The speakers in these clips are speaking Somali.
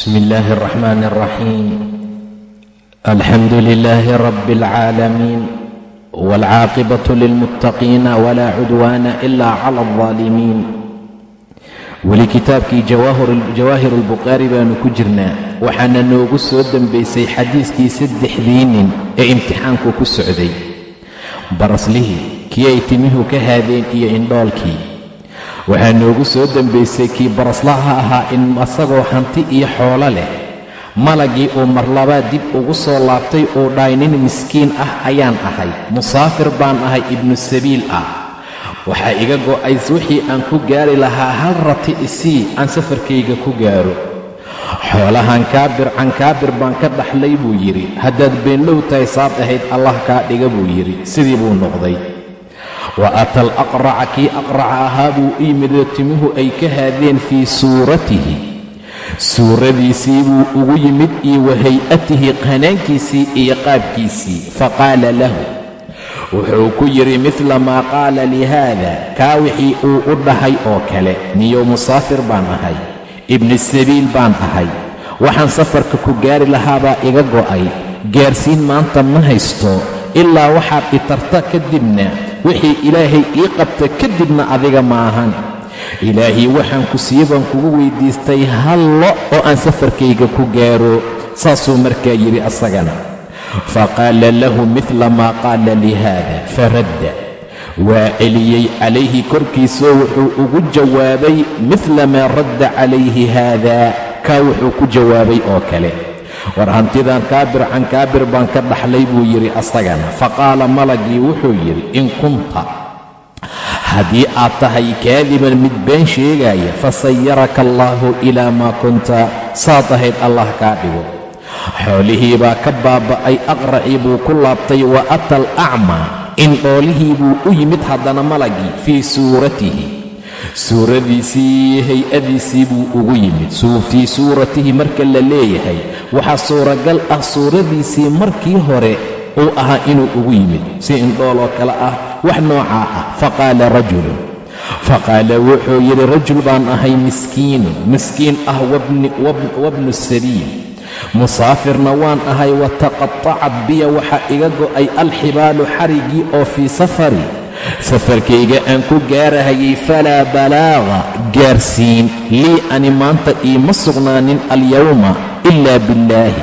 بسم الله الرحمن الرحيم الحمد لله رب العالمين والعاقبة للمتقين ولا عدوان إلا على الظالمين weli kitaabkii jawaahir albukhaari baanu ku jirnaa waxaana noogu soo dembaysay xadiiskii saddexdii nin ee imtixaanku ku socday baraslihii kii ay timihu ka haadeen iyo indhoolkii waxaa noogu soo dembaysay kii baraslaha ahaa in asagoo hanti iyo xoolo leh malagii uu marlabaa dib ugu soo laabtay uu dhahay nin miskiin ah ayaan ahay musaafir baan ahay ibnu sabiil ah. Waxaa iga go'ays wixii aan ku gaari lahaa hal rati isii aan safarkayga ku gaaro. Xoolahan kaabir cankaabir baan ka dhaxlay buu yidhi haddaad beenlow tahay saad ahayd allah kaa dhiga buu yidhi. Sidii buu noqday wa ata alaqraca kii aqraca ahaa buu u yimidoo timuhu ay ka haadeen fii suuratihi. Suuradiisii buu ugu yimid iyo wa hay'atihi qanaankiisii iyo qaabkiisii. Faqaala lahu wuxuu ku yidhi midla maa qaala lihaada kaa wixii uu u dhahay oo kale niyo musaafir baan ahay ibni sabiil baan ahay. Waxaan safarka ku gaari lahaabaa iga go'ay. Gaarsiin maanta ma haysto ilaa waxaad itarta kadibna wixii ilaahay ii qabta kadibna adiga ma ahan ilaahii waxaan ku siiye baan kugu weyddiistay hallo oo aan safarkayga ku gaaro saasuu markaa yidhi asagana. Faqaala lahu midla maa qaala lihaada faradda waa celiyey calayhi korkiisoo wuxuu ugu jawaabay midla maa radda calayhi haada kaa wuxuu ku jawaabay oo kale war hantidan kaabir cankaabir baan ka dhaxlay buu yidhi asagana. Faqaala malagii wuxuu yidhi in kunta. Haddii aad tahay kaadiban mid been sheegaaya fasayaraka allaahu ilaa maa kunta saad ahayd allah kaa dhigo. Xoolihii baa ka baaba'ay aqracii buu ku laabtay wa ata alacmaa indhoolihii buu u yimid haddana malagii fii suuratihi. Suuradiisii hay'adiisii buu ugu yimid. Fii suuratihi marka la leeyahay waxaa suuragal ah suuradiisii markii hore uu ahaa inuu ugu yimid. Si indhooloo kale ah wax noocaa ah. Faqaala rajulun. Faqaala wuxuu yidhi rajul baan ahay miskiinun miskiin ah wabnu sabiil musaafirna waan ahay wataqatacat biya. Waxaa iga go'ay alxibaalu xariggii oo fii safari. Safarkayga aan ku gaarahayay falaa balaaqa gaarsiin lii ani maanta iima sugnaanin alyowma ilaa billaahi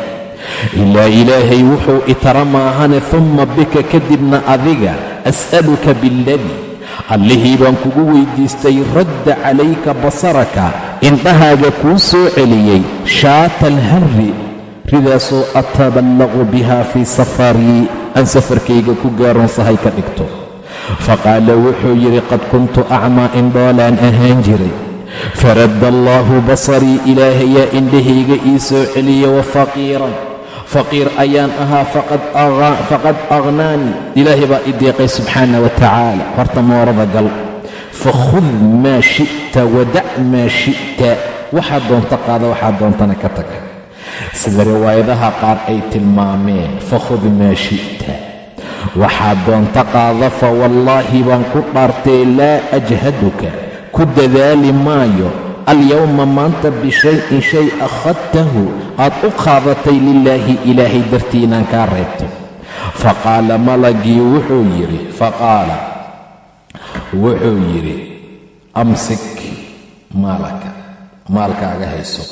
ilaa ilaahay wuxuu itara maahane tumma bika kadibna adiga as'aluka biاlladii allihii baan kugu weyddiistay radda calayka basaraka indhahaaga kuu soo celiyey shaata alharri ridaasoo ataballaqu biha fii safarii aan safarkayga ku gaaroonsahay ka dhigto faqaala wuxuu yidhi qad kuntu acmaa indhoolaan ahaan jiray faradda allaahu basarii ilaahayaa indhahayga ii soo celiya wa faqiiran faqiir ayaan ahaa faqad aqhnaanii ilaahay baa i deeqay subxaana wa tacaala horta moorada gal fakhud maa shi'ta wadac maa shi'ta waxaad doonta qaada waxaad doontana ka tag sida riwaayadaha qaar ay tilmaameen fakhud maa shi'ta waxaad doonta qaada fa wallaahi baan ku dhaartee laa ajhaduka ku dadaali maayo alyowma maanta bishayin shay akhadtahu. Aad u qaadatay lilaahi ilaahay dartii inaan kaa reebto. Faqaala malagii wuxuu yidhi faqaala wuxuu yidhi amsik maalaka maalkaaga hayso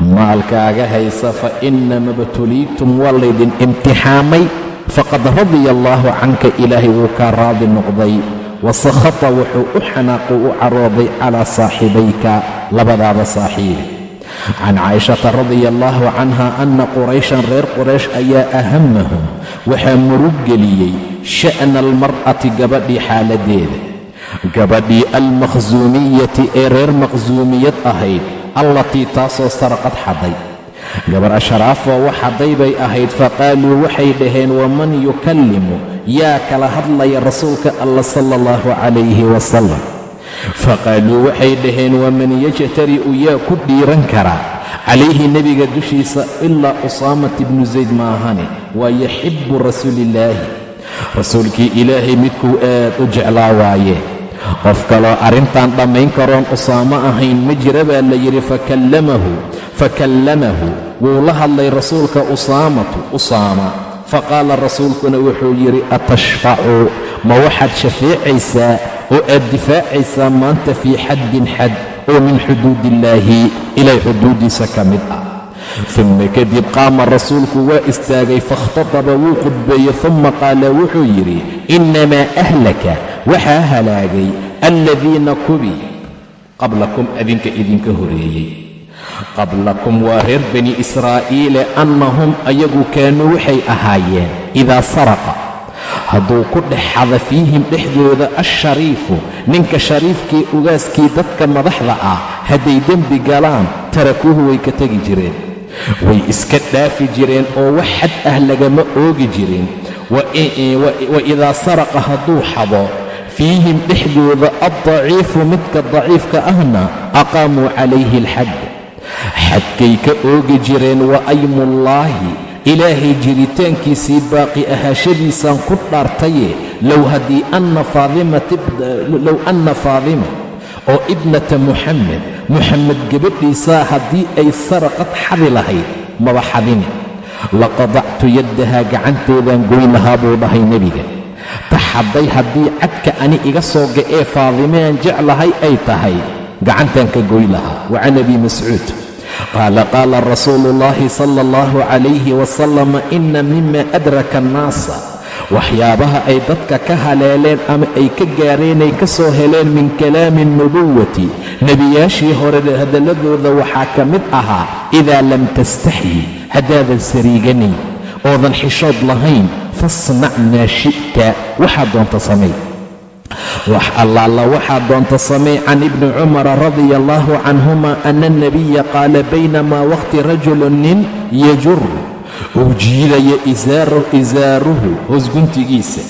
maalkaaga haysa fa inama btuliitum waa laydin imtixaamay faqad radiya allaahu canka ilaahay wuu kaa raadi noqday wasakhata wuxuu u xanaaqu u carooday calaa saaxibayka labadaada saaxiibi can caa'ishata radia allaahu canha anna qurayshan reer quraysh ayaa ahamahum waxaa murug geliyey sha'na almar'ati gabadhii xaaladdeeda gabadhii almakhsuumiyati ee reer maqsuumiyad ahayd allatii taasoo sarqad xadday gabar ashraafoo wax xadday bay ahayd faqaaluu waxay dhaheen waman yukallimu? Yaa kala hadlaya rasuulka alla sala allahu calayhi wasalam faqaaluu waxay dhaheen waman yajtari'u yaa ku dhiiran karaa calayhi nebiga dushiisa ilaa usaamat ibnu sayd ma ahane waa yaxibbu rasuulillaahi. Rasuulkii ilaahay midkuu aad u jeclaa waaye qof kaloo arrintan dhammayn karoon usaamo ahayn ma jira baa la yidhi fakallamahu fakallamahu wuu la hadlay rasuulka usaamatu usaama faqaala rasuulkuna wuxuu yidhi atashfacu ma waxaad shafeecaysaa oo aad difaacaysaa maanta fii xaddin xad oo min xuduud illaahi ilaahay xuduuddiisa ka mid ah uma kadib qaama rasuulku waa istaagay faاkhtataba wuu khudbeeyey uma qaala wuxuu yidhi innamaa ahlaka waxaa halaagay aladiina kubii qablakum adinka idinka horeeyey qablakum waa reer bani israa'iile annahum ayagu kaanuu waxay ahaayeen idaa saraqa. Hadduu ku dhex xada fiihim dhexdooda ashariifu ninka shariifkii ugaaskii dadka madaxda ah hadday dembi galaan tarakuuhu way ka tegi jireen. Way iska dhaafi jireen oo wax xad ah lagama oogi jirin. Wa idaa saraqa hadduu xado fiihim dhexdooda addaciifu midka daciifka ahna aqaamuu calayhi alxad xadkay ka oogi jireen wa aymullaahi. Ilaahay jiritaankiisii baaqi ahaashadiisaan ku dhaartaye low haddii anna faadimalow anna faadima oo ibnata muxamed muxamed gabadhiisaa haddii ay saraqad xadi lahayd maba xadine laqadactu yaddahaa gacanteedaan goyn lahaa buu dhahay nebiga. Ta xadday haddii cadka ani iga soo ga'ee faadimeaan jeclahay ay tahay gacantaan ka goy lahaa. Wa can abi mascuud qaala qaala rasuulu ullaahi sala allahu calayhi wasalam inna mima adraka annaasa waxyaabaha ay dadka ka haleeleen ama ay ka gaareen ay ka soo heleen min kalaami alnubuwati nebiyaashii hore hadalladooda waxaa ka mid ahaa idaa lam tastaxyi haddaadan sariiganayn oodan xishood lahayn fasnac maa shi'ta waxaad doonta samay wax allaala waxaa doonta samay can ibni cumara radia allaahu canhuma ana alnabiya qaala baynamaa waqti rajulun nin yajur. Uu jiidaya isaaruhu hoosguntigiisa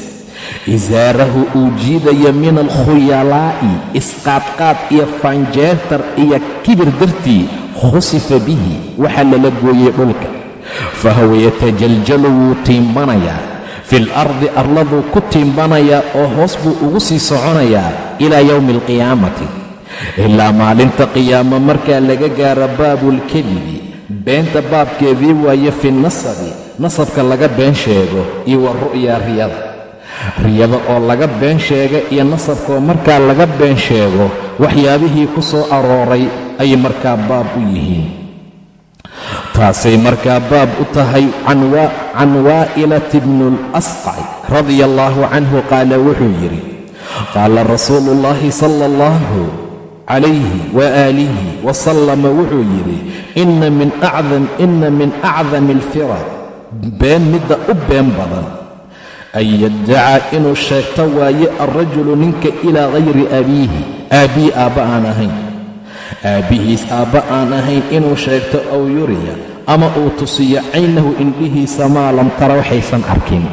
isaarahu uu jiidaya min alkhuyalaa'i isqaadqaad iyo faanjeertar iyo kibir dartii khusifa bihi waxaa lala gooyey dhulka. Fahuwa yatajaljalu wuu tiimbanayaa fil ardi arladuu ku tiimbanayaa oo hoos buu ugu sii soconayaa ilaa yowmi alqiyaamati ilaa maalinta qiyaamo markaa laga gaaro baabulkadibi beenta baabkeedii waaye fi nasabi nasabka laga been sheego iyo wa ru'ya riyada. Riyada oo laga been sheega iyo nasabkaoo markaa laga been sheego waxyaabihii ku soo arooray ayay markaa baab u yihiin taasay markaa baab u tahay can waa'ilati bnu lasqaci radia allaahu canhu qaala wuxuu yidhi qaala rasuulu ullaahi sala allahu calayhi waaalihi wasalama wuxuu yidhi inna min acdami alfira been midda u been badan an yaddacaa inuu sheegto waaye alrajulu ninka ilaa hayri abiihi aabbihi aabba aan ahayn aabbihiis aabba aan ahayn inuu sheegto aw yuriya ama uu tusiyo caynahu indhihiisa maa lam tara waxaysan arkin.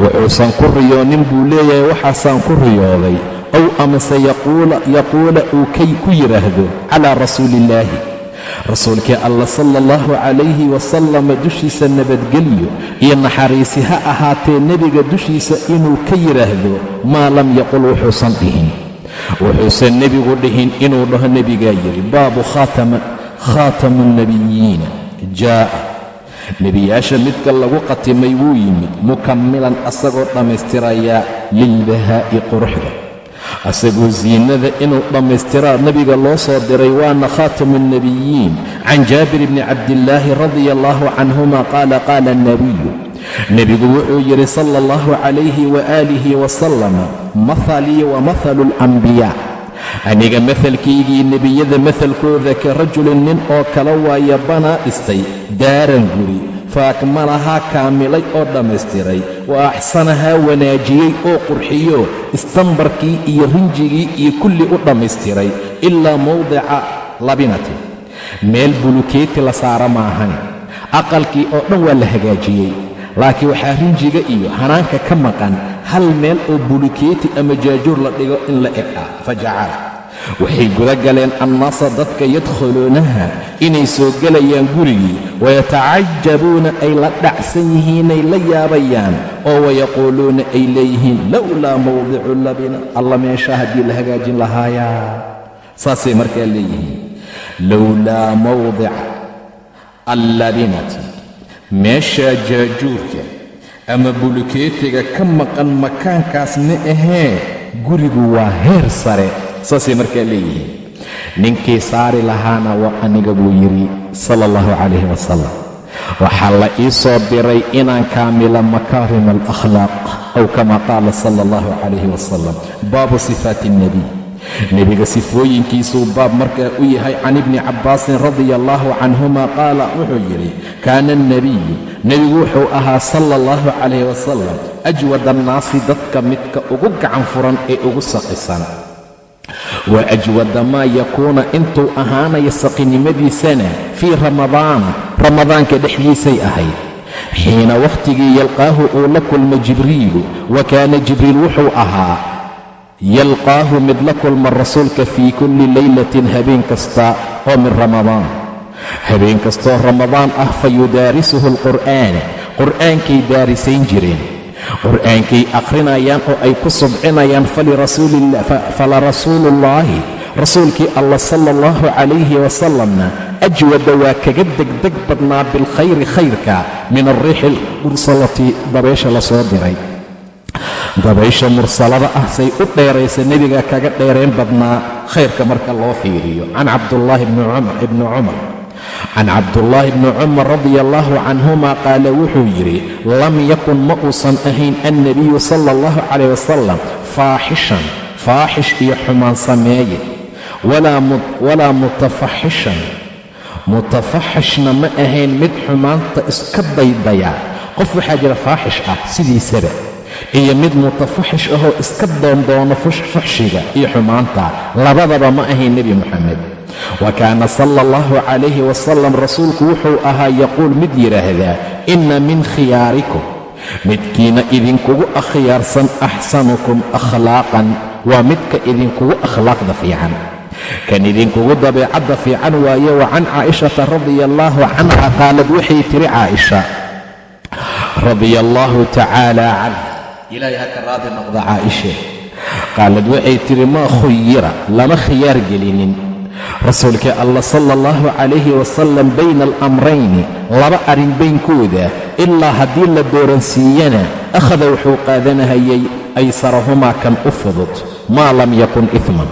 Wuxuusan ku riyoonin buu leeyahay waxaasaan ku riyooday ow amase yaquula uu kay ku yidhaahdo calaa rasuuliillaahi rasuulkii alla sala allahu calayhi wasalama dushiisa nabadgelyo iyo naxariisi ha ahaatee nebiga dushiisa inuu ka yidhaahdo maa lam yaqul wuxuusan dhihin wuxuusan nebigu dhihin inuu dhaho nebigaa yidhi baabu khaatamu nnebiyiina jaa'a. Nebiyaasha midka lagu qatimay wuu yimid mukammilan asagoo dhammaystirayaa lilbahaa'i quruxda. Asagoo siinada inuu dhammaystiraa nebiga loo soo diray waana khaatamu alnebiyiin can jaabir bni cabdillaahi radia allaahu canhuma qaala qaala alnebiyu nebigu wuxuu yidhi sala allahu calayhi waaalihi wasalama mahalii wa mahalu alambiyaa aniga mahalkaygii nebiyada mahalkooda ka rajulin nin oo kala waaya banaa dhistay daaran guri fa akmalahaa kaamilay oo dhammaystiray wa axsanahaa wanaajiyey oo qurxiyo istambarkii iyo rinjigii iyo kulli u dhammaystiray ilaa mawdica labinatin meel bulukeeti la saara maahane aqalkii oo dhan waa la hagaajiyey laakiin waxaa rinjiga iyo hanaanka ka maqan hal meel oo bulukeeti ama jaajuur la dhigo in la eg ah fa jacala waxay guda galeen annaasa dadka yadkhuluunaha inay soo gelayaan gurigii wayatacajabuuna ay la dhacsan yihiinay la yaabayaan oo wayaquuluuna ay leeyihiin lowlaa mawdicu labina. Alla meeshaa haddii la hagaajin lahaayaa saasay markaa leeyihiin. Lowlaa mawdica allabinati meeshaa jaajuurka ama bulukeetiga ka maqan makaankaas ma ahee gurigu waa heer sare saasay markaa leeyihiin. Ninkii saari lahaana waa aniga buu yidhi sala allahu calayhi wasalam waxaa la ii soo diray inaan kaamila makaarim alakhlaaq aw kama qaala sala allahu calayhi wasalam baabu sifaati alnebiy nebiga sifooyinkiisuu baab markaa u yahay can ibni cabbaasin radia allahu canhuma qaala wuxuu yidhi kaana alnebiyu nebigu wuxuu ahaa sala allahu calayh wasalam ajwad annaasi dadka midka ugu gacan furan ee ugu saqisan. Wa ajwada maa yakuuna intuu ahaanaya saqinimadiisana fii ramadaana ramadaanka dhexdiisay ahayd. Xiina wakhtigii yalqaahu uu la kulmo jibriilu wa kaana jibriil wuxuu ahaa yalqaahu mid la kulma rasuulka fii kulli laylatin habeen kasta oo min ramadaan. Habeen kastoo ramadaan ah fa yudaarisuhu alqur'aana qur'aankay daarisayn jireen. Qur'aankay akhrinayaan oo ay ku subcinayaan fala rasuuluullaahi rasuulkii allah sala allahu calayhi wasalamna ajwada waa kaga degdeg badnaa bilkhayri khayrka min alriixi almursalati dabaysha la soo diray dabaysha mursalada ah say u dheeraysa nebiga kaga dheerayn badnaa khayrka marka loo fiiriyo. Can cabdullaahi ibni cumar can cabdullaahi bni cumar radia allaahu canhuma qaala wuxuu yidhi lam yakun ma uusan ahayn annebiyu sala allahu calayh wasalam faaxishan faaxish iyo xumaan sameeye walaa mutafaxishan. Mutafaxishna ma ahayn mid xumaanta iska daydaya qof waxaa jira faaxish ah sidiisaba iyo mid mutafaxish ahoo iska doondoono fuxshiga iyo xumaanta. Labadaba ma ahayn nebi moxamed wa kaana sala allahu calayhi wasalam rasuulku wuxuu ahaa yaquul mid yidhaahdaa inna min khiyaarikum. Midkiina idinkugu akhyaarsan axsanukum akhlaaqan. Waa midka idinkugu akhlaaqda fiican. Kan idinkugu dabeecadda fiican waaye wa can caa'ishata radia allaahu canha qaalad waxay tiri caaisha radia allaahu tacaala canha ilaahay ha ka raadi noqda caaishe qaalad waxay tiri maa khuyira lama khiyaar gelinin rasuulkii allah sala allahu calayhi wasalam bayna alamrayni laba arrin baynkooda ilaa haddii la dooransiiyana akhada wuxuu qaadanahayay aysarahumaa kan u fudud maa lam yakun ifman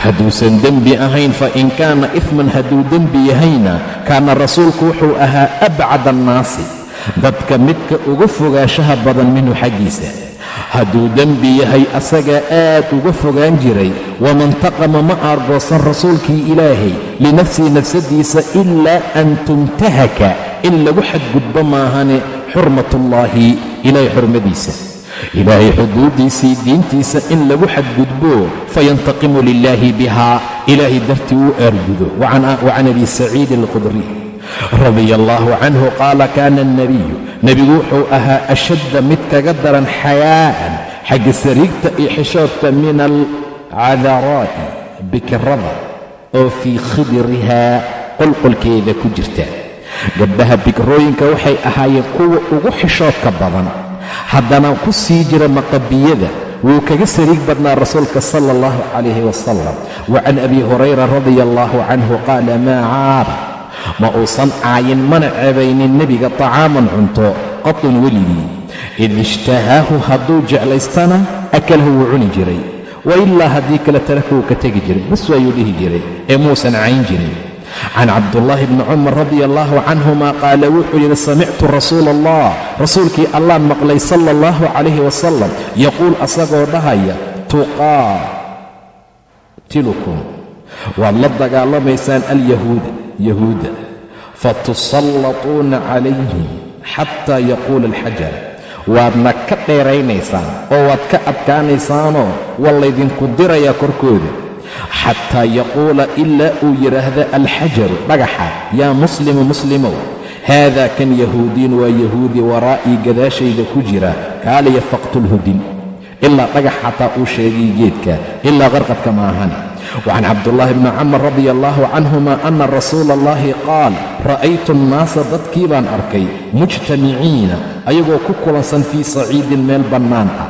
hadduusan dembi ahayn fa in kaana ifman hadduu dembi yahayna kaana rasuulku wuxuu ahaa abcad annaasi dadka midka ugu fogaanshaha badan minhu xaggiisa hadduu dembi yahay asagaa aad uga fogaan jiray. Wamantaqama ma aargoosan rasuulkii ilaahay. Linafsihi nafsadiisa ilaa an tuntahaka in lagu xadgudbo maahane xurmatullaahi ilaahay xurmadiisa. Ilaahay xuduuddiisii diintiisa in lagu xadgudbo fayantaqimu lilaahi bihaa. Ilaahay dartii uu aargudo. Wacan abi saciidi alqudri radia allaahu canhu qaala kaana alnebiyu nebigu wuxuu ahaa ashadda mid kaga daran xayaa'an xagga sariigta iyo xishoodka min alcadaraa'i bikirada oo fii khidrihaa qolqolkeeda ku jirta. Gabdhaha bikrooyinka waxay ahaayeen kuwa ugu xishoodka badan. Haddana ku sii jira maqabiyada wuu kaga sariig badnaa rasuulka sala allahu calayhi wasalam wa can abi hurayra radia allaahu canhu qaala maa caaba ma uusan caayin mana cebaynin nebiga طacaaman cunto qatun weligii id ishtahaahu hadduu jeclaystana akalahu wuu cuni jiray. Wa ilaa haddii kale taraka ka tegi jiray bas waayuu dhihi jiray ee muusan cayn jirin. Can cabdullaahi bni cumar radia allaahu canhuma qaala wuxuu yidhi samictu rasuula allah rasuulkii allaan maqlay sala allahu calayhi wasalam yaquul asagoo dhahaya tuqaatilukum waad la dagaalamaysaan alyahuuda yahuudda fatusallatuuna calayhim xataa yaquula alxajar. Waadna ka dheeraynaysaan oo waad ka adkaanaysaanoo waa laydinku dirayaa korkooda. Xataa yaquula ilaa uu yidhaahda alxajaru dhagaxa yaa muslimu muslimow haadaa kan yahuudiin waa yahuudi waraa'ii gadaashayda ku jira kaaliya faqtulhudin ilaa dhagax xataa uu sheegay geedka ilaa qarqadka maahane wacan cabdullaahi bni camar radia allaahu canhuma ana rasuula allahi qaal ra'aytu annaasa dadkii baan arkay mujtamiciina ayagoo ku kulansan fii saciidin meel bannaan ah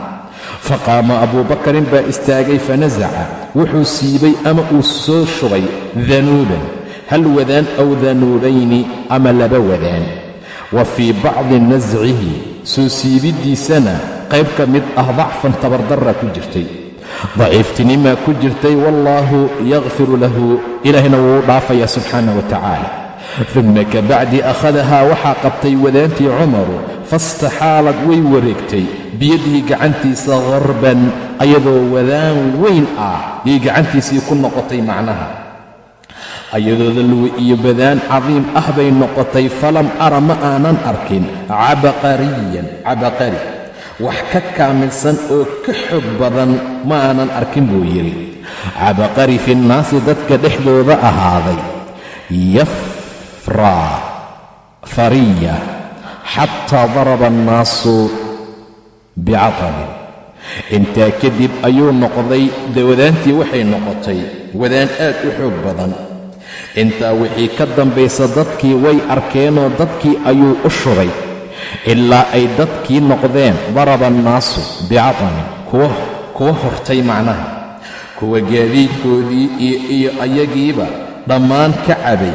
faqaama abuubakarin baa istaagay fanasaca wuxuu siibay ama uu soo shubay danuuban hal wadaan aw danuubayni ama laba wadaan wa fii bacdi nascihi soo siibiddiisana qayb mid ah dacfan tabardarra ku jirtay daciiftinimaa ku jirtay wallaahu yakfiru lahu ilaahina wuu dhaafayaa subxaana wa tacaala. Uma kabacdi akhadahaa waxaa qabtay wadaantii cumaru fastaxaalad way wareegtay biyadihi gacantiisa harban ayadoo wadaan weyn ah yay gacantiisii ku noqotay macnaha. Ayadoo dalwi iyo badaan cadiim ah bay noqotay falam ara ma aanan arkin cabaqariyan cabaqari wax ka kaamilsan oo ka xoog badan ma aanan arkin buu yidhi. Cabaqari fi nnaasi dadka dhexdooda ahaaday. Yafraa fariya xataa daraba annaasu bicatanin intaa kadib ayuu noqday wadaantii waxay noqotay wadaan aad u xoog badan. Intaa wixii ka dambaysa dadkii way arkeenoo dadkii ayuu u shubay ilaa ay dadkii noqdeen daraba annaasu bicatanin kuwa hortay macnaha kuwa gaadiidkoodii iyo ayagiiba dhammaan ka cabay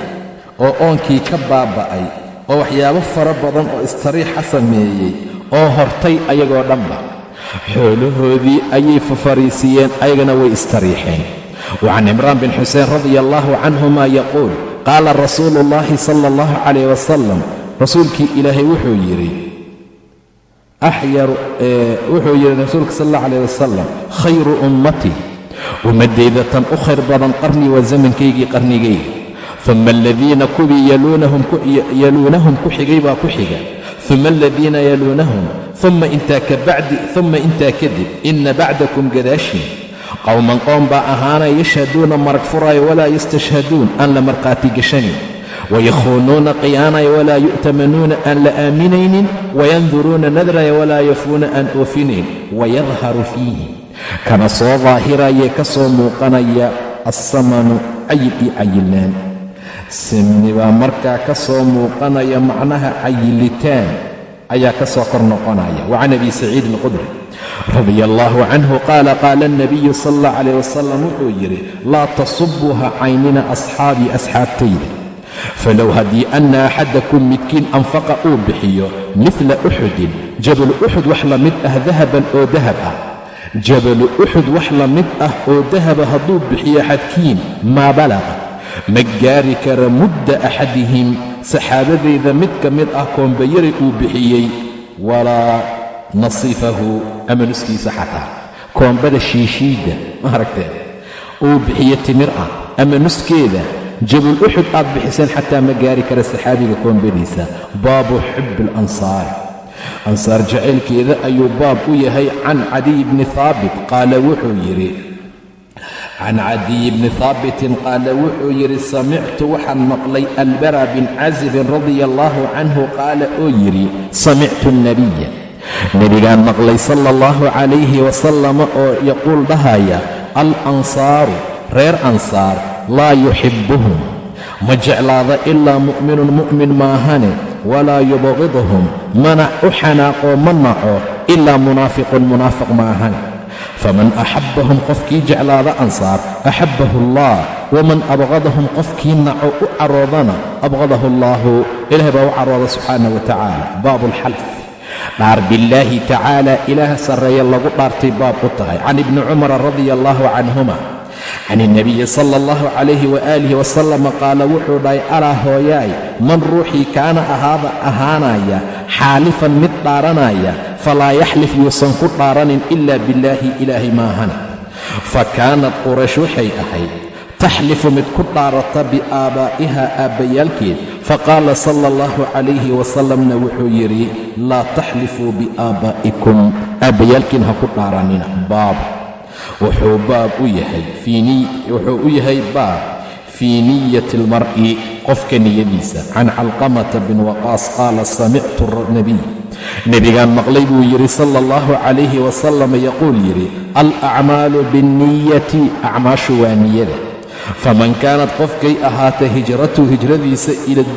oo oonkii ka baaba'ay oo waxyaabo fara badan oo istariixa sameeyey oo hortay ayagoo dhanba. Xoolahoodii ayay fafariisiyeen ayagana way istariixeen. Wa can cimraan bin xuseen radia allaahu canhuma yaquul qaala rasuulu ullaahi sala allahu calayh wasalam rasuulkii ilaahay wuxuu yidhi wuxuu yidhi rasuulka sal allah calayh wasalam khayru ummatii ummaddayda tan u khayr badan qarnii waa zamankaygii qarnigayga. Uma aladiina kuwii yaluunahum ku xigay baa ku xiga. Uma aladiina yaluunahum uma intaa kabacdi uma intaa kadib inna bacdakum gadaashiin qowman qowm baa ahaanaya yashhaduuna marag furaayo walaa yastashhaduun aan la markhaati gashanin wayakhuunuuna qiyaanaya walaa yu'tamanuuna aan la aaminaynin wayanduruuna nadraya walaa yafuuna aan oofinayn wayadharu fiihi kana soo daahirayee ka soo muuqanaya assamanu cayil iyo cayilnaan samni baa markaa ka soo muuqanaya macnaha cayilitaan ayaa ka soo kor noqonaya wa can abi saciid alqudri radia allaahu canhu qaala qaala alnabiyu sal allah calayh wasalam wuxuu yidhi laa tasubuu ha caynina asxaabii asxaabtayda falow haddii anna axadakum midkiin anfaqa uu bixiyo midla uxudin jabalu uxud wax la mid ah dahaban oo dahab ah jabalu uxud wax la mid ah oo dahaba hadduu bixiyo xadkiin maa balaqa ma gaari kara mudda axadihim saxaabadayda mid ka mid ah koombayari uu bixiyey walaa nasifahu ama nuskiisa xataa koombada shiishiidda ma aragteen uu bixiyo timir ah ama nuskeeda jabal uxud aad bixiseen xataa ma gaari kara saxaabiga koombadiisa baabu xubbi alansaari ansaar jacaylkeeda ayuu baab u yahay can cadiy bni haabit qaala wuxuu yidhi. Can cadiyi bni haabitin qaala wuxuu yidhi samictu waxaan maqlay albara bin casibin radia allaahu canhu qaala oo yidhi samictu alnabiya nebigaan maqlay sala allahu calayhi wasalama oo yaquul dhahaya alansaaru reer ansaar laa yuxibbuhum ma jeclaada ilaa mu'minun mu'min maahane walaa yubqiduhum mana u xanaaqoo ma naco ilaa munaafiqun munaafiq maahane faman axabbahum qofkii jeclaada ansaar axabbahu allah waman abqadahum qofkii naco u caroodana abqadahu allaahu ilahay baa u carooda subxaana wa tacaala. Baabu alxalf dhaar billaahi tacaala ilaah sarreeye lagu dhaartay baab u tahay. Can ibni cumara radia allaahu canhuma can ilnabiyi sala allahu calayhi waaalih wasalama qaala wuxuu dhahay alaa hooyaay man ruuxii kaana ahaada ahaanaya xaalifan mid dhaaranaya falaa yaxlif yuusan ku dhaaranin ilaa billaahi ilaahay maahana. Fa kaanad quraysh waxay ahayd taxlifu mid ku dhaarata biaabaa'iha aabbayaalkeed. Faqaala sala allahu calayhi wasalamna wuxuu yidhi laa taxlifuu biaabaa'ikum aabbayaalkiin ha ku dhaaranina baab wuxuu baab u yahay wuxuu u yahay baab fii niyati almar'i qofka niyadiisa. Can calqamata bin waqaas qaala samictu nabiy nebigaan maqlay buu yidhi sala allahu calayhi wasalam yaquul yidhi alacmaalu binniyati acmaashu waa niyada. Faman kaanad qofkay ahaata hijratu hijradiisa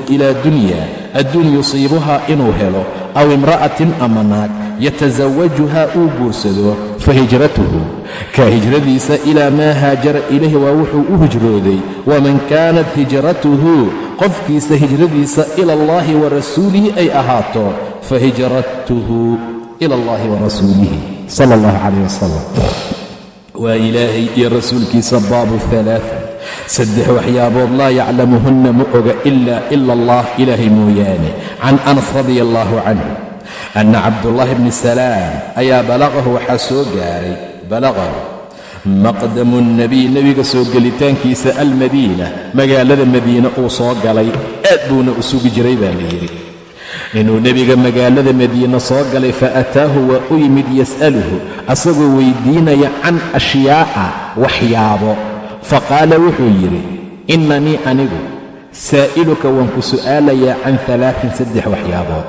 ilaa dunya adduun yusiibuhaa inuu helo aw imra'atin ama naag yatasawajuhaa uu guursado fa hijratuhu ka hijradiisa ilaa maa haajara ilayhi waa wuxuu u hijrooday. Waman kaanat hijratuhu qofkiisa hijradiisa ila allahi wa rasuulihi ay ahaato fa hijratuhu ila allahi wa rasuulihi. Sala allahu calayh wasalam waa ilaahay iyo rasuulkiisa baabu alaaa saddex waxyaabood laa yaclamuhunna ma oga ilaa ila allah ilaahay mooyaane. Can anas radia allahu canhu anna cabdullaahi bni salaam ayaa balaqahu waxaa soo gaaray balaqahu maqdamu nebiy nebiga soo gelitaankiisa almadiina magaalada madiine uu soo galay aad buuna u sugi jiray baa la yidhi. Inuu nebiga magaalada madiine soo galay fa ataahu waa u yimid yas'aluhu asagoo weydiinaya can ashyaa'a waxyaabo. Fa qaala wuxuu yidhi innanii anigu saa'iluka waan ku su'aalayaa can alaain saddex waxyaabood.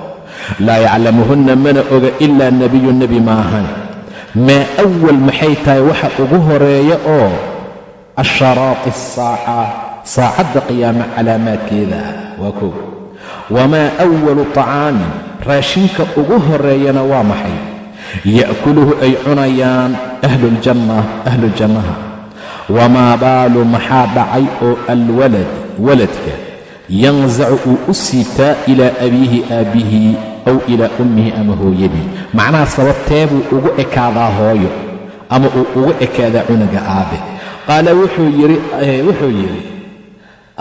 Laa yaclamuhunna mana oga ilaa nebiyu nebi maahan maa awal maxay tahay waxa ugu horreeya oo asharaati asaaca saacadda qiyaamo calaamaadkeeda? Ah waa kow wamaa awalu طacaamin raashinka ugu horeeyana waa maxay? Ya'kuluhu ay cunayaan ahluuljanna ahlujannaha wamaa baalu maxaa dhacay oo alwalad waladka? Yansacu uu u siitaa ilaa abiihi aabbihii aw ilaa ummihi ama hooyadii. Macnaha sababtee buu ugu ekaadaa hooyo ama uu ugu ekaadaa cunuga aabe. Qaala wuxuu yidhi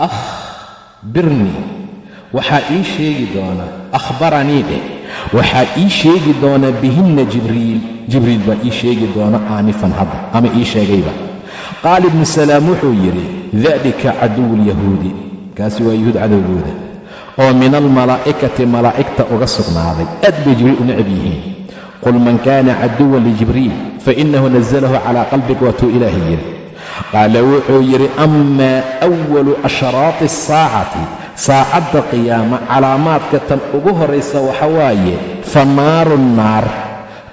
akhbirnii waxaa ii sheegi doona akhbaranii dheh waxaa ii sheegi doona bihinna jibriil jibriil baa ii sheegi doona aanifan hadda ama ii sheegayba. Qaala ibnu salaam wuxuu yidhi daalika caduwu lyahuudi kaasi waa yuhuud cadowgooda oo min almalaa'ikati malaa'igta uga sugnaaday. Aad bay jibriil u necab yihiin. Qul man kaana caduwan lijibriil fainahu nazalahu calaa qalbik waatuu ilaahay yidhi qaala wuxuu yidhi amaa awalu ashraati asaacati saacadda qiyaama calaamaadka tan ugu horraysa waxa waaye fa naaru naar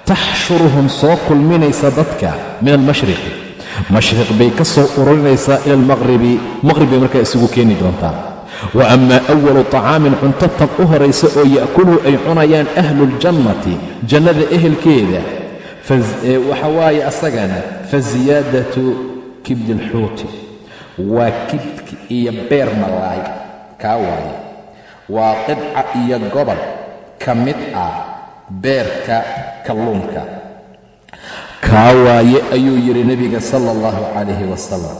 taxshuruhum soo kulminaysa dadka min almashriqi mashriq bay ka soo ururinaysaa ila almaqhribi maqhrib bay markaa isugu keeni doontaa wa amaa awalu طacaamin cunto tan u horaysa oo ya'kuluhu ay cunayaan ahluuljannati jannada ehelkeeda. Waxa waaye asagana fa siyaadatu kibdi alxuuti waa kibdki iyo beer malaay kaa waaye. Waa qidca iyo gobol ka mid ah beerka kalluunka. Kaa waaye ayuu yidhi nebiga sala allahu calayhi wasalam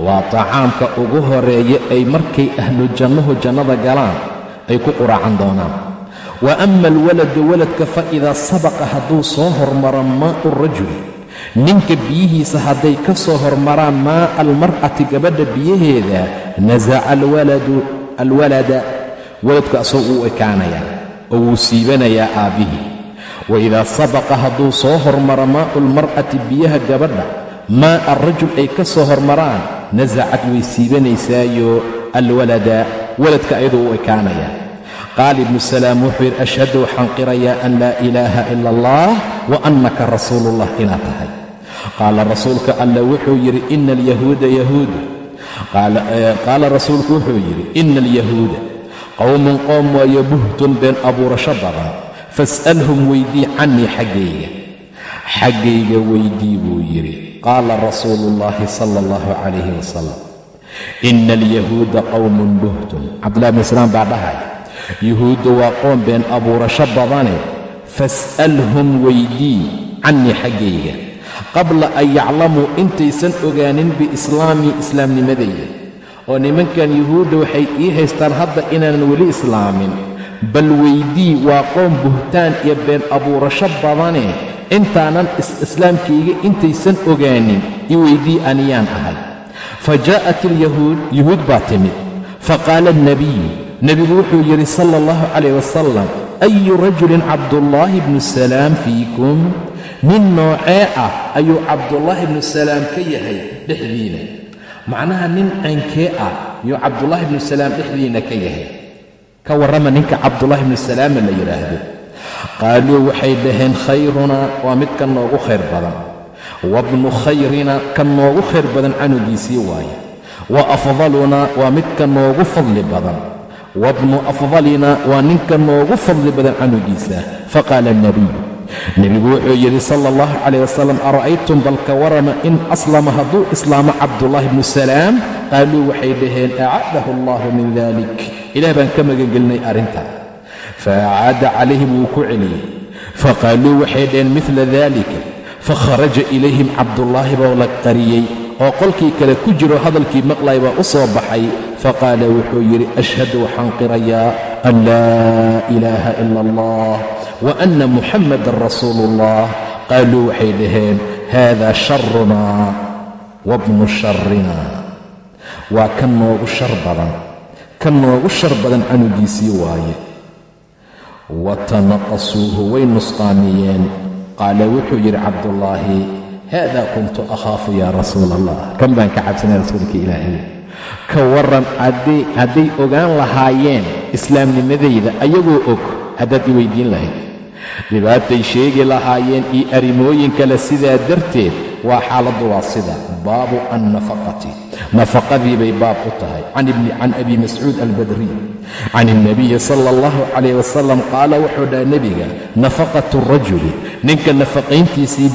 waa tacaamka ugu horreeya ay markay ahlu jannuhu jannada galaan ay ku quraacan doonaan. Wa ama alwaladu waladka fa idaa sabaqa hadduu soo hormaro maa'u rajuli ninka biyihiisa hadday ka soo hormaraan maa'a almar'ati gabadha biyaheeda nasaca alwaladu alwalada waladku asagoo u ekaanayaa oo wuu siibanayaa aabbihii wa idaa sabaqa hadduu soo hormaro maa'u almar'ati biyaha gabadha maa'a rajul ay ka soo hormaraan nasacad way siibanaysaayo alwalada waladka ayaduu u ekaanaya. Qaala ibnu salaam wuxuu yidhi ashhadu waxaan qirayaa an laa ilaaha ila allah wa annaka rasuulullah. Inaad tahay. Qaala rasuulka alla wuxuu yidhi ina alyahuuda yahuudu qaala rasuulku wuxuu yidhi ina alyahuuda qowmun qoom waayo buhtun been abuurasho badan fas'alhum weydii cannii xaggayga. Xaggayga weydii buu yidhi qaala rasuulu ullaahi sala allahu calayhi wasalam ina alyahuuda qowmun buhtun cabdullahi bn islaam baa dhahay yuhuudda waa qoom been abuurasho badane fas'alhum weydii cannii xaggayga qabla an yaclamuu intaysan ogaanin biislaamii islaamnimadayda oo nimankan yuhuudda waxay ii haystaan hadda inaanan weli islaamin bal weydii waa qoom buhtaan iyo been abuurasho badane intaanan islaamkayga intaysan ogaanin i aniyaan ahay. Fa jaa'at alyahuud yuhuud baa timid. Faqaala alnebiyu nebigu wuxuu yidhi sala allahu calayh wasalam ayu rajulin cabdullaahi bnu salaam fiikum? Nin noocee ah ayuu cabdullaahi bnu salaam ka yahay dhexdiina. Macnaha nin caynkee ah yuu cabdullaahi bnu salaam dhexdiina ka yahay. Ka warrama ninka cabdullaahi bnu salaama la yidhaahdo qaaluu waxay dhaheen khayrunaa waa mid ka noogu khayr badan wabnu khayrina ka noogu khayr badan canugiisii waaye wa afdalunaa waa midka noogu fadli badan wabnu afdalina waa ninka noogu fadli badan canugiisa faqaala alnebiyu nebigu wuxuu yidhi sala allahu calayh wasalam ara'aytum bal ka warama in aslama hadduu islaamo cabdullaahi bnu salaam qaaluu waxay dhaheen acadahu allahu min dalik ilaah baan ka magangelinay arrinta fa acaada calayhim wuu ku celiyey faqaaluu waxay dhaheen midla dalika fakharaja ilayhim cabdullaahi baa la qariyey oo qolkii kale ku jiro hadalkii maqlay baa u soo baxay faqaala wuxuu yidhi ashhadu waxaan qirayaa an laa ilaaha ila allah wa anna muxammadan rasuulu ullah qaaluu waxay dhaheen haada sharunaa wabnu sharina waa kan noogu shar badan kan noogu shar badan canugiisii waaye watanaqasuuhu way nusqaamiyeen. Qaala wuxuu yidhi cabdullaahi haadaa kuntu akhaafu yaa rasuula allah kan baan ka cabsanay rasuulka ilaahay. Ka warran hadday ogaan lahaayeen islaamnimadayda ayagoo og haddaad i weyddiin lahayd. Dhibaatay sheegi lahaayeen iyo arrimooyin kale sidaa darteed waa xaaladdu waa sida. Baabu annafaqati. Nafaqadii bay baab u tahay. Can abi mascuud albadriy can ilnabiyi sala allahu calayh wasalam qaala wuxuu dhaha nebiga nafaqatu rajuli. Ninka nafaqayntiisii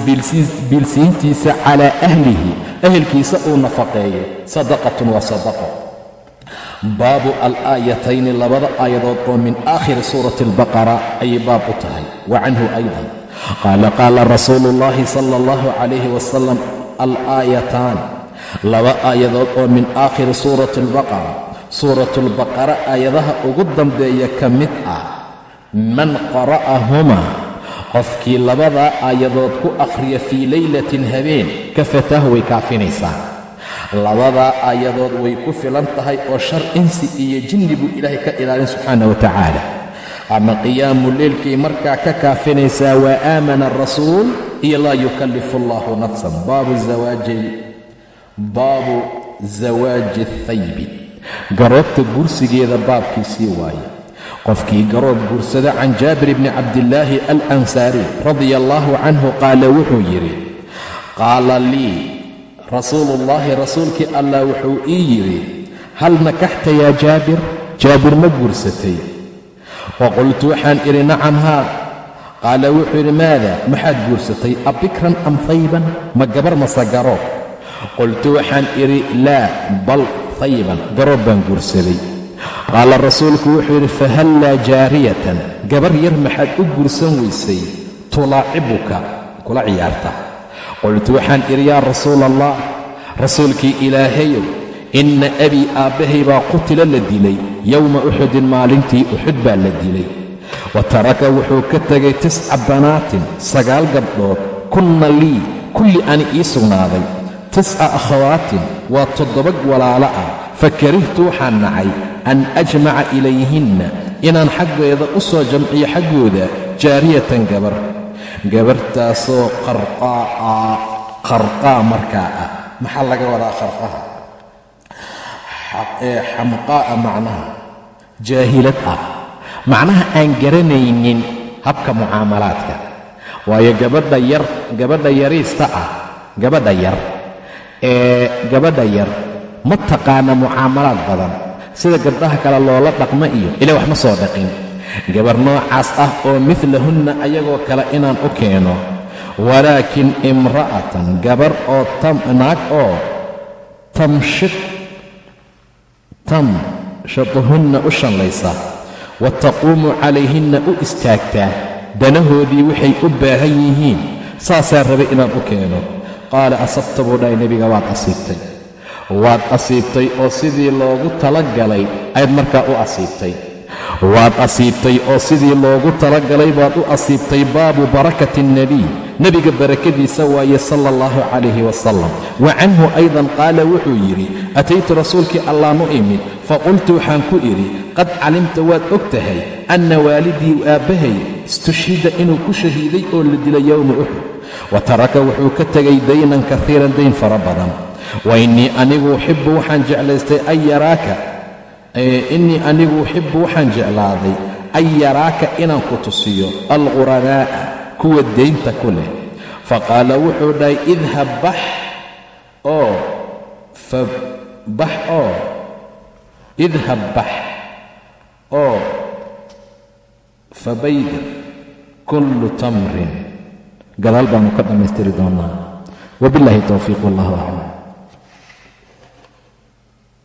biilsiintiisa calaa ahlihi. Ahelkiisa uu nafaqeeyo sadaqatun waa sadaqo. Baabu alaayatayni labada aayadood oo min aakhiri suurati albaqara ayay baab u tahay. Wa canhu aydan qaala qaala rasuulu ullaahi sala allahu calayhi wasalam alaayataan laba aayadood oo min aakhiri suurati albaqara suuratulbaqara aayadaha ugu dambeeya ka mid ah man qara'ahumaa qofkii labadaa aayadood ku akhriya fii laylatin habeen kafataahu way kaafinaysaa labadaa aayadood way ku filan tahay oo shar insi iyo jinni buu ilaahay ka ilaalin subxaana wa tacaala ama qiyaamu leylkay markaa ka kaafinaysaa waa aamana arasuul iyo laa yukallifu allahu nafsan. Baabu zawaaji athaybi garoobta guursigeeda baabkiisii waaye. Qofkii garoob guursada can jaabir bni cabdillaahi alansaari radia allaahu canhu qaala wuxuu yidhi qaala lii rasuuluullaahi rasuulkii allah wuxuu ii yidhi hal nakaxta yaa jaabir? Jaabir ma guursatay wa qultu waxaan idhi nacam haa qaala wuxuu yidhi maada maxaad guursatay abikran am hayban ma gabar mase garoob qultu waxaan idhi laa bal hayban garoob baan guursaday qaala rasuulku wuxuu yidhi fahallaa jaariyatan gabar yar maxaad u guursan weysay tulaacibuka kula ciyaarta qultu waxaan idhi yaa rasuula allah rasuulkii ilaahayow inna abii aabbahay baa qutila la dilay. Yowma uxudin maalintii uxud baa la dilay. Wa taraka wuxuu ka tegay tisca banaatin sagaal gabdhood. Kunna lii kulli ani ii sugnaaday. Tisca akhawaatin waa toddoba walaalo ah. Fa karihtu waxaan nacay an ajmaca ilayhinna inaan xaggeeda u soo jamciyo xaggooda jaariyatan gabar. Gabartaasoo qarqaa'a qarqaa markaa ah. Maxaa laga wadaa qarqaha xamqaa'a macnaha jaahilad ah. Macnaha aan garanaynin habka mucaamalaadka. Waayo gabadha yar gabadha yariista ah gabadha yar ee gabadha yar ma taqaana mucaamalaad badan. Sida gabdhaha kale loola dhaqmo iyo ila wax ma soo dhaqin. Gabar noocaas ah oo midlahunna ayagoo kale inaan u keeno. Walaakin imra'atan gabar oo naag oo tamshid tamshidhunna u shallaysa wa taquumu calayhinna u istaagtaa danahoodii waxay u baahan yihiin saasaa rabay inaan u keeno. Qaala asabta buu dhahay nebiga waad asiibtay. Waad asiibtay oo sidii loogu talagalay ayaad markaa u asiibtay. Waad asiibtay oo sidii loogu talagalay baad u asiibtay baabu barakati alnebiy nebiga barakadiisa waaye sala allahu calayhi wasalam wa canhu aydan qaala wuxuu yidhi ataytu rasuulkii allaanu imid? Faqultu waxaan ku idhi qad calimta waad og tahay anna waalidii aabbahay istushhida inuu ku shahiiday oo la dilay yowma uxud wa taraka wuxuu ka tegay daynan kaiiran dayn fara badan. Wa innii anigu uxibbu waxaan jeclaystay an yaraaka innii anigu uxibbu waxaan jeclaaday an yaraaka inaan ku tusiyo alquranaa'a kuwa daynta ku leh. Faqaala wuxuu dhahay idhab bax oo fabax oo idhab bax oo fabaydir kullu tamrin. Gadaal baanu ka dhammaystiri doonaa. Wabilaahi towfiiq wallahu aclam